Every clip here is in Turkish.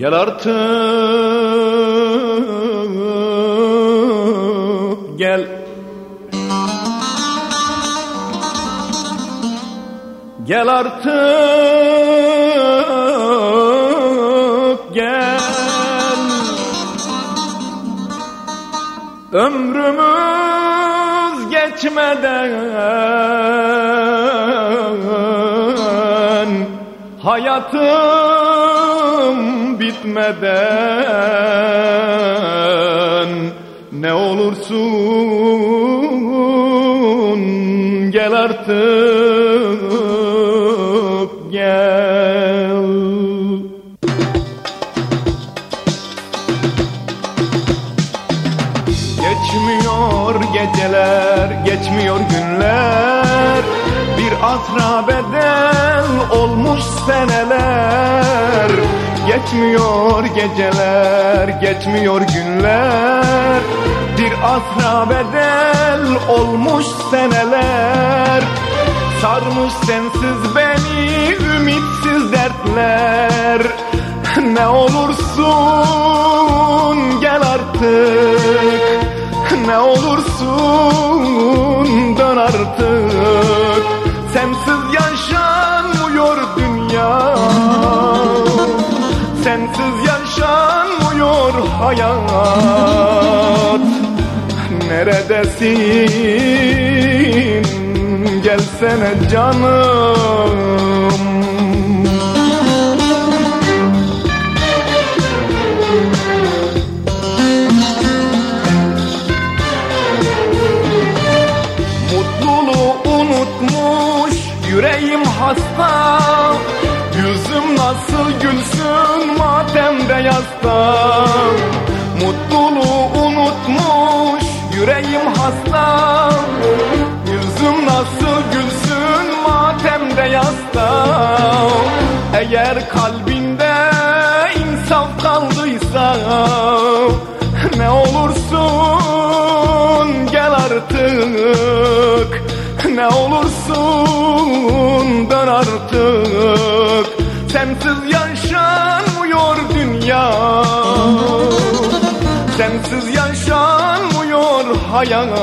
Gel artık gel. Gel artık gel. Ömrümüz geçmeden Hayatım bitmeden Ne olursun gel artık gel. Geçmiyor geceler, geçmiyor günler. Bir asra bedel olmuş seneler Geçmiyor geceler, geçmiyor günler. Bir asra bedel olmuş seneler. Sarmış sensiz beni ümitsiz dertler. Ne olursun gel artık. Ne olursun Sensiz yaşanmıyor hayat. Neredesin? Gelsene canım. Mutluluğu unutmuş yüreğim hasta yasta Mutluluğu unutmuş yüreğim hasta. Yüzüm nasıl gülsün matemde yasta. Eğer kalbinde insaf kaldıysa Ne olursun gel artık. Ne olursun dön artık. Sensiz yaşanmıyor Sensiz yaşanmıyor hayat.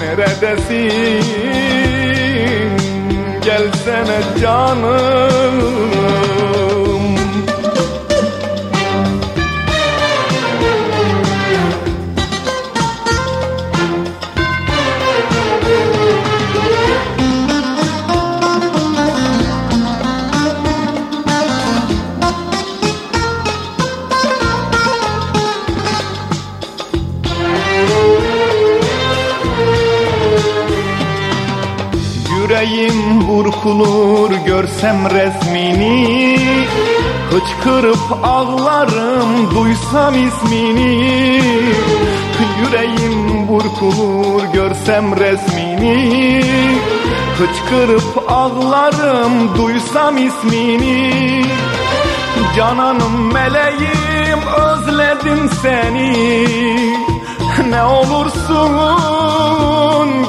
Neredesin? Gelsene canım Yüreğim burkulur görsem resmini. Hıçkırıp ağlarım duysam ismini. Yüreğim burkulur görsem resmini. Hıçkırıp ağlarım duysam ismini. Cananım meleğim özledim seni. Ne olursun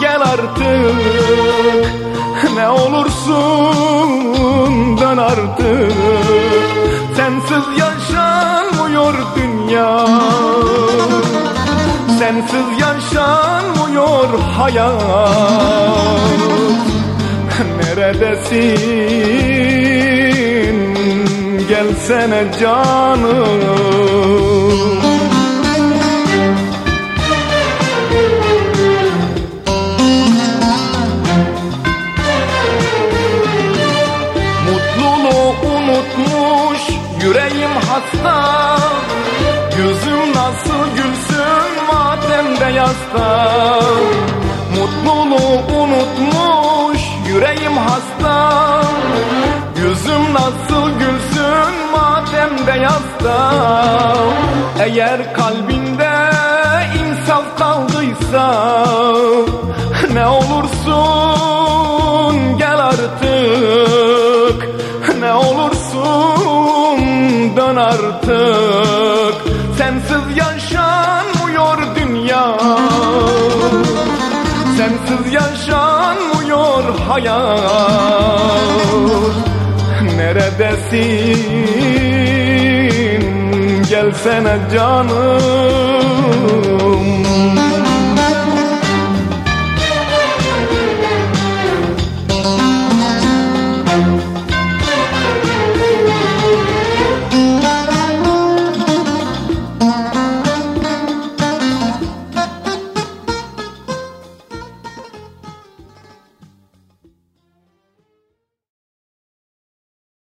gel artık Sensiz yaşanmıyor dünya. Sensiz yaşanmıyor hayat. Neredesin? Gelsene canım yüreğim hasta Yüzüm nasıl gülsün matemde yasta Mutluluğu unutmuş yüreğim hasta Yüzüm nasıl gülsün matemde yasta Eğer kalbinde artık. Sensiz yaşanmıyor dünya. Sensiz yaşanmıyor hayat. Neredesin? Gelsene canım